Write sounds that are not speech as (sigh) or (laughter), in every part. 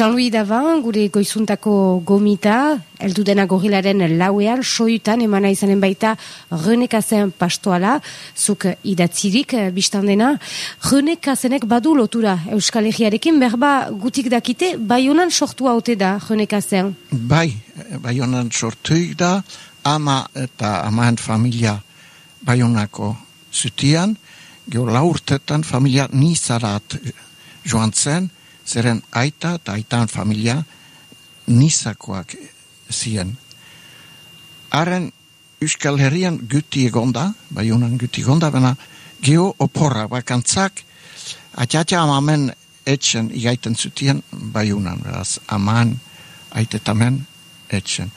Jean-Louis Davan, gure goizuntako gomita, eldu dena gorilaren lauean, soiutan emana izanen baita renekazen pastoala, zuk idatzirik eh, biztan dena. Renekazenek badu lotura Euskal Herriarekin, berba gutik dakite, bai honan sortu haute da renekazen? Bai, bai honan sortu da, ama eta amaen familia bai honako zutian, geho laurtetan familia nizarat joan zen, zeren aita eta aitaan familia nizakoak zien. Haren Euskal Herrian guti egonda, bai honan guti egonda, baina geho oporra bakantzak, atxatxa amamen etxen igaiten zutien bai honan, beraz, aman aitetamen etxen.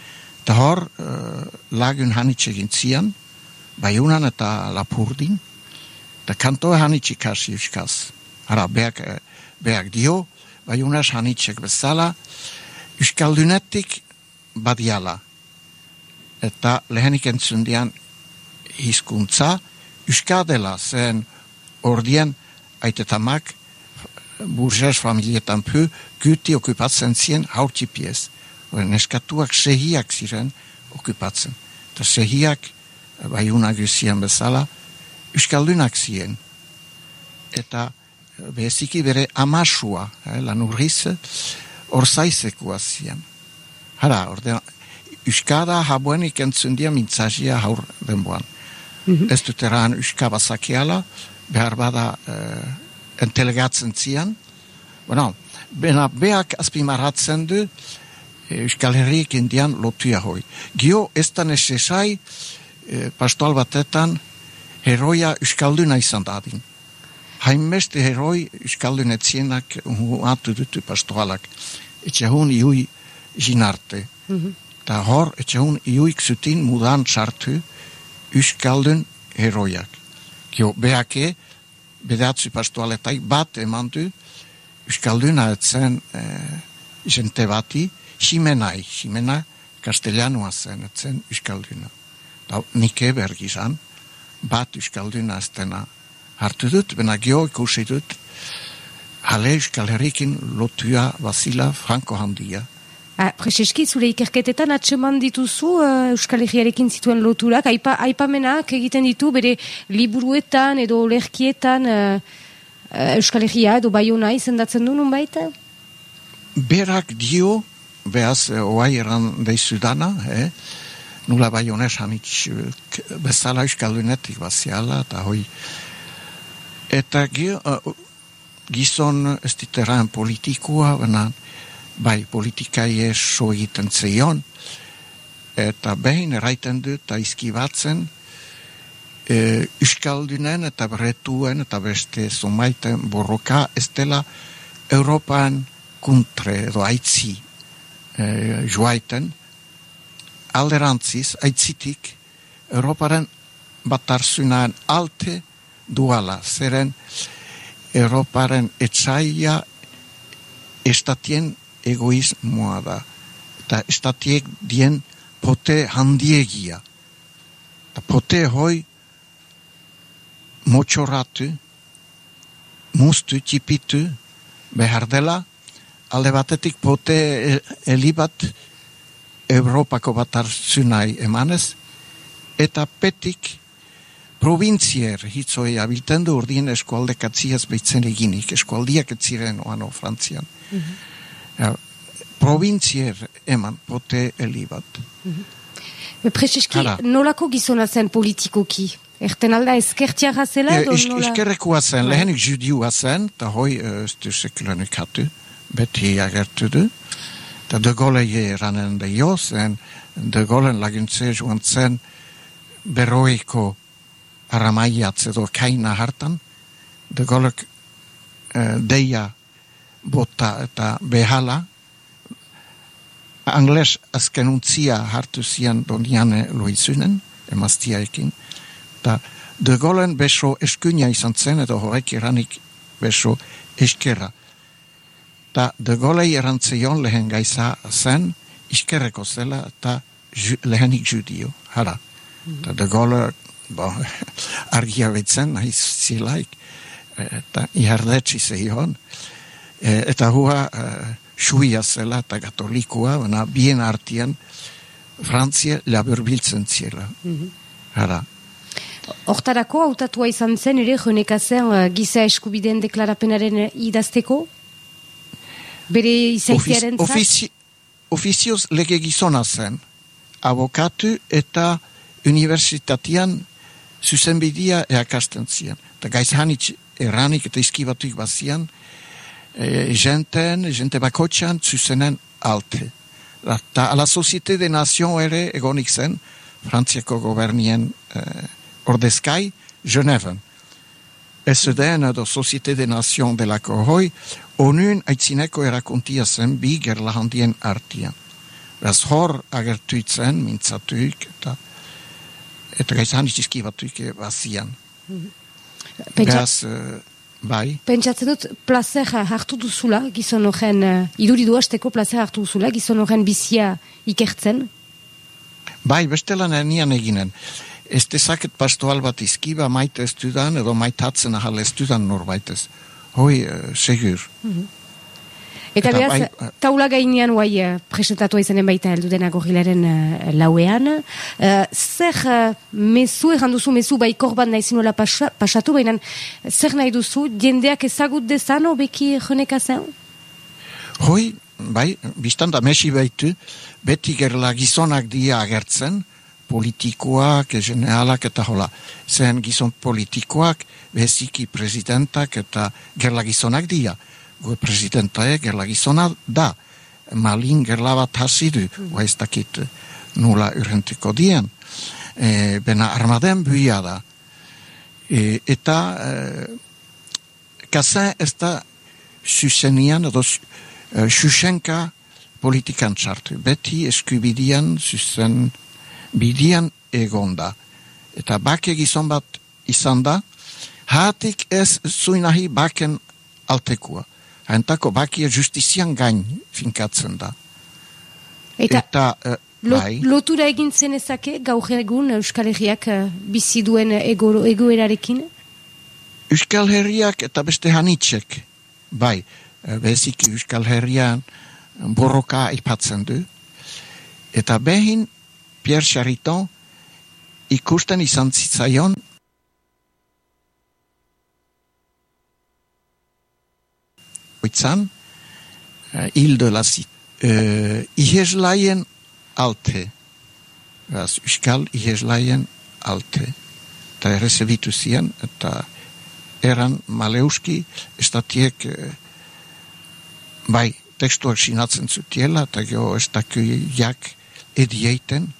Eta hor, uh, lagun hanitxegin zian, bai honan eta lapurdin, eta kantoa hanitxikasi euskaz. Hara, beak, eh, beak dio, bai unas hanitxek bezala, Euskaldunetik badiala. Eta lehenik entzundian hizkuntza, Euskadela zen ordien aitetamak burgers familietan pu, guti okupatzen zien haurtipiez. Neskatuak sehiak ziren okupatzen. Eta sehiak, bai unak bezala, Euskaldunak zien. Eta beziki bere amasua, eh, lan urriz, orzaizekoa zian. Hara, orde, Euskada habuenik entzundia mintzazia haur denboan. Mm -hmm. Ez dut eran zakeala, behar bada eh, entelegatzen zian. Bueno, bena beak azpimaratzen du, eh, Euskal Herriek indian lotuia hoi. Gio, ez da nesesai, eh, pastoal batetan, heroia Euskalduna izan dadin hainbeste heroi iskaldun etzienak huatu dutu pastoalak. Etxe hun iui jinarte. Mm -hmm. Ta hor, etxe hun iuik zutin mudan sartu iskaldun heroiak. Kio beake, bedatzu pastoaletai bat eman du iskalduna etzen eh, jente bati, ximenai, ximena castellanoa zen etzen iskalduna. Ta nike bergizan, bat iskalduna estena hartu dut, bena gio ikusi dut, hale euskal herrikin lotua basila franko handia. Ah, Prezeski, zure ikerketetan atseman dituzu uh, Euskal Herriarekin zituen loturak, aipa, aipamenak egiten ditu bere liburuetan edo lerkietan uh, Euskal Herria edo baiona izendatzen du nun baita? Berak dio, behaz, oai eran deizu dana, eh? nula baionez hanitz bezala Euskal Dunetik baziala, eta hoi Eta gizon ez diteran politikoa, baina bai politikai ez so egiten zeion. Eta behin eraiten dut, eta izkibatzen, e, Euskaldunen eta bretuen eta beste zomaiten borroka ez dela Europan kuntre edo aitzi e, joaiten. Alderantziz, aitzitik, Europaren batarzunaen alte, duala, zeren Europaren etzaia estatien egoismoa da. Eta estatiek dien pote handiegia. Eta pote hoi motxoratu, mustu, txipitu, behar dela, alde batetik pote elibat Europako bat hartzunai emanez, eta petik provintzier hitzoi abilten du urdien eskualde katziaz behitzen eginik, eskualdiak etziren oano Frantzian. Mm -hmm. provintzier eman pote elibat. Mm -hmm. Prezeski, nolako gizona zen politikoki? Erten alda eskertiara zela? E, es, nola... Eskerrekoa zen, lehenik judiua zen, eta hoi ez du sekulenik hatu, beti agertu du. Eta de je ranen de jo zen, de golen laguntze joan zen beroiko aramaiatz edo kaina hartan, de golek uh, deia bota eta behala, angles azken hartu zian doniane loizunen, emaztiaekin, eta de golen beso eskunia izan zen, edo horrek iranik beso eskerra. Ta de golei erantzeion lehen gaiza zen, iskerreko zela, eta lehenik judio, hara. Ta de gole (laughs) bo, argia betzen, nahi zilaik, eta ihardetsi zeion, e, eta hua, e, suia zela eta katolikoa, baina bien artian Frantzia labur biltzen ziela. Mm -hmm. Hortarako, hautatua izan zen, ere, jonekazen uh, giza eskubideen deklarapenaren idazteko? Bere izaitearen zat? Ofizioz lege gizona zen, abokatu eta universitatian zuzenbidia eakasten zian. Eta gaiz hanitz erranik eta izkibatuik bazian, e, jenten, jente bakotxan zuzenen alte. Eta ala Societe de Nation ere egonik zen, Frantziako gobernien e, ordezkai, Geneven. SDN edo Societe de Nation de la Kohoi, onun aitzineko erakuntia zen bi gerlahandien artian. Beraz hor agertuitzen, mintzatuik, eta eta gaizan izkibatuik bazian. Mm Beraz, uh, bai. Pentsatzen dut, plazer hartu duzula, gizon horren, uh, iduridu hasteko plazer hartu duzula, gizon horren bizia ikertzen? Bai, bestela nian eginen ez dezaket pastoal bat izkiba maite ez dudan, edo maitatzen ahal ez dudan norbaitez. Hoi, uh, segur. Mhm. Eta, Eta behaz, bai, taula gainean guai uh, presentatua izanen baita eldudena gorilaren uh, lauean. Uh, zer uh, mesu, erran duzu mesu, bai korban nahi zinuela pasatu, baina zer nahi duzu, jendeak ezagut dezano beki jonekazen? Hoi, bai, biztan da mesi baitu, beti gerla gizonak dia agertzen, politikoak, generalak eta hola. Zen gizon politikoak, beziki presidentak eta gerla gizonak dia. Gue presidenta e gerla gizona da. Malin gerla bat hasidu, mm. dakit nula urrentiko dien. E, bena armaden buia da. E, eta e, kasen ez da susenian, edo e, susenka politikan txartu. Beti eskubidian susen bidian egonda. Eta bake gizon bat izan da, hatik ez zuinahi baken altekua. Haentako bakia justizian gain finkatzen da. Eta, Eta uh, lotura egin zenezake gaur egun Euskal Herriak uh, bizi duen ego, egoerarekin? Euskal Herriak eta beste hanitzek, bai, uh, bezik Euskal Herrian borroka ipatzen du. Eta behin Pierre Chariton ikusten izan zitzaion oitzan uh, hil de la zit uh, iheslaien alte Raz, uskal iheslaien alte eta errezebitu zian eta eran maleuski estatiek uh, bai tekstuak sinatzen zutiela eta geho ez jak edieiten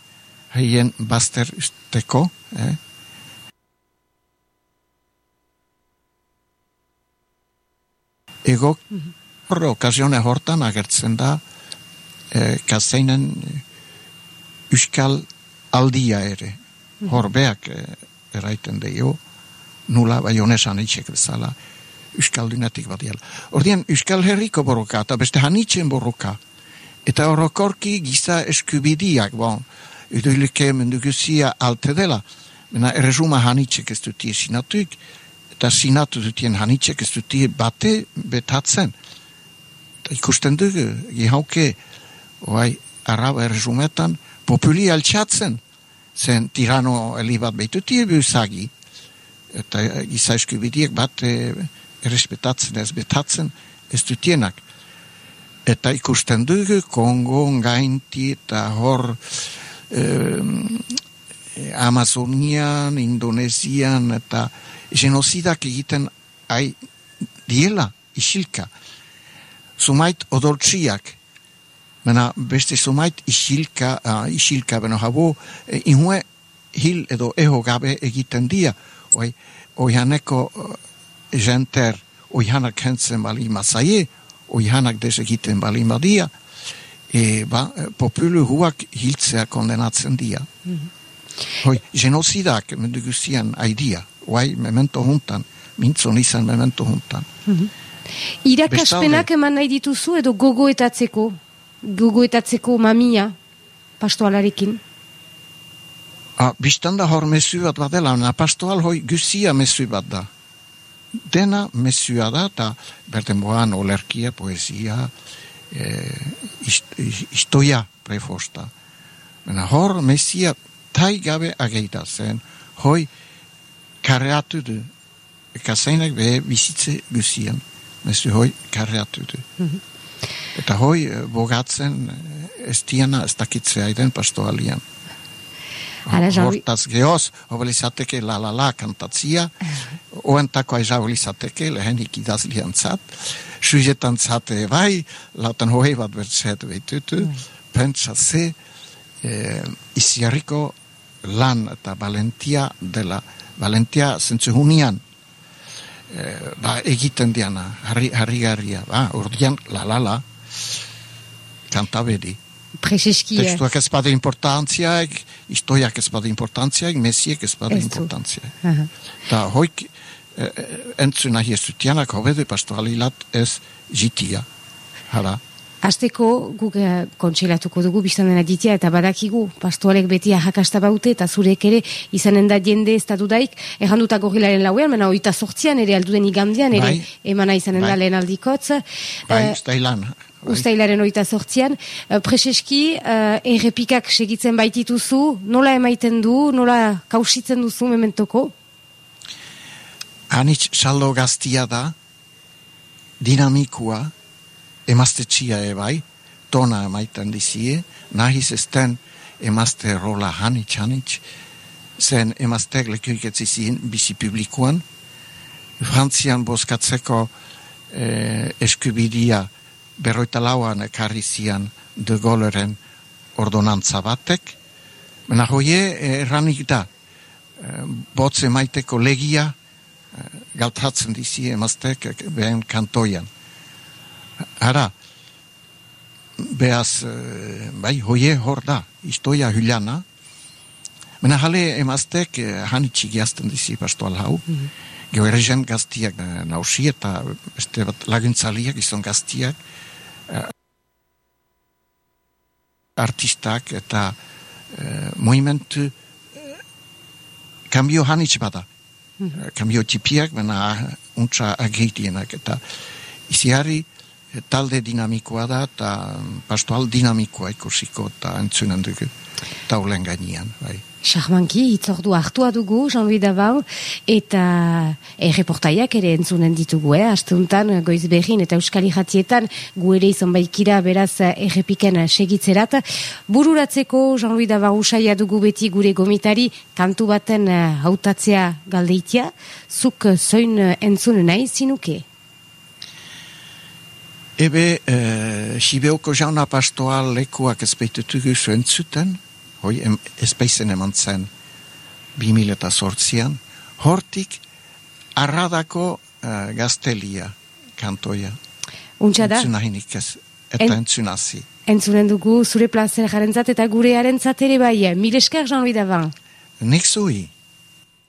haien baster usteko, eh? Ego, horre hortan agertzen da, eh, kazeinen uskal aldia ere. Horbeak eh, eraiten deio, nula bai honesan itxek bezala, uskal dunetik badiela. Ordien, uskal herriko borroka, eta beste hanitzen borroka, eta horrokorki giza eskubidiak, bon, iduilike menduguzia alte dela. Mena erresuma hanitxek ez dutie sinatuik, eta sinatu dutien hanitxek ez dutie bate betatzen. Eta ikusten dugu, gihauke, oai, araba erresumetan, populi altxatzen, zen tirano elibat beitutie buzagi, eta giza eskubidiek bat errespetatzen ez betatzen ez dutienak. Eta ikusten dugu, Kongo, gainti, eta hor, Amazonian, Indonesian eta genozidak egiten ai diela isilka. Sumait odoltsiak. Mena beste sumait isilka, uh, isilka beno habo e, inhue hil edo eho gabe egiten dia. Oi, oihaneko uh, jenter oihanak hentzen bali masaie, oihanak des egiten bali madia e, ba, populu huak hiltzea kondenatzen dia. Mm -hmm. Hoi, genocidak, mendu guztian, aidia, oai, memento juntan, mintzo nizan memento juntan. Mm -hmm. Irakaspenak eman nahi dituzu edo gogoetatzeko, gogoetatzeko mamia, pastoalarekin? Ah, Bistanda hor mesu bat badela, na pastoal hoi guzia mesu bat da. Dena mesua da, eta berden boan olerkia, poesia, istoia prefosta. Mena hor mesia tai gabe ageita zen, hoi kareatu du, kaseinak be bizitze guzian, mesu hoi kareatu du. Mhm. Eta hoi bogatzen ez diana ez dakitzea iden pastoalian. Hortaz gehoz, hobel izateke la la la kantatzia, oentako aiza hobel izateke lehenik idazlian zat, sujetan zate bai, lautan hoi bat bertzet behitutu, pentsa ze, eh, iziarriko lan eta valentia dela, valentia zentzu hunian, eh, ba, egiten diana, harri, harri garria, ba, urdian, la la la, kantabedi. Prezeski. Tekstuak ez bada importantziak, istoiak ez bada importantziak, mesiek ez bada importantziak. Da hoik, eh, entzuna hier zutianak hobedu pastoalilat ez jitia. Hala. Azteko guk eh, kontselatuko dugu biztan dena eta badakigu pastoalek beti ahakasta baute eta zurek ere izanen da jende ez da dudaik erran duta gorilaren lauean, mena oita sortzian ere alduden igandian ere bai. emana izanen bai. da lehen aldikotz. Bai, uh, Uztailaren oita sortzian. Uh, Prezeski, uh, errepikak segitzen baitituzu, nola emaiten du, nola kausitzen duzu mementoko? Anitz saldo gaztia da, dinamikua, emazte txia ebai, tona emaiten dizie, nahiz ezten emazte rola hanitz hanitz, zen emazteak lekuiketzizien bizi publikuan, Frantzian boskatzeko eh, eskubidia, berroita lauan ekarri zian de goleren ordonantza batek, mena hoie erranik da, e, botze maiteko legia e, galtatzen dizi emaztek behen kantoian. Ara, behaz, e, bai, hoie hor da, istoia hyliana, mena jale emaztek hanitxik jazten dizi pastoal hau, mm -hmm. Gero gaztiak nausi eta beste bat laguntzaliak izan gaztiak artistak eta uh, movimentu uh, kambio hanitz bada. Mm -hmm. Kambio tipiak, baina untsa ageitienak eta iziari talde dinamikoa da eta pastoal dinamikoa ikusiko eta entzunen dugu taulen gainean. Bai. Charmanki, itzordu hartua dugu, Jean-Louis Dabau, eta erreportaiak ere entzunen ditugu, eh? Asteuntan, goiz behin eta euskali jatietan, gu ere izan baikira beraz errepiken segitzerat. Bururatzeko, Jean-Louis Dabau, saia dugu beti gure gomitari, kantu baten hautatzea galdeitia, zuk zoin entzun nahi zinuke? Ebe, uh, Sibeoko jauna pastoal lekuak ezpeitutugu zuen zuten, hoi em, eman zen 2000 eta sortzian, hortik arradako uh, gaztelia kantoia. Untsa da? Entzunahinik ez, eta en, entzunazi. Entzunen dugu zure plazer jarentzat eta gure ere bai, mil esker Jean-Louis Davan. Nik zui.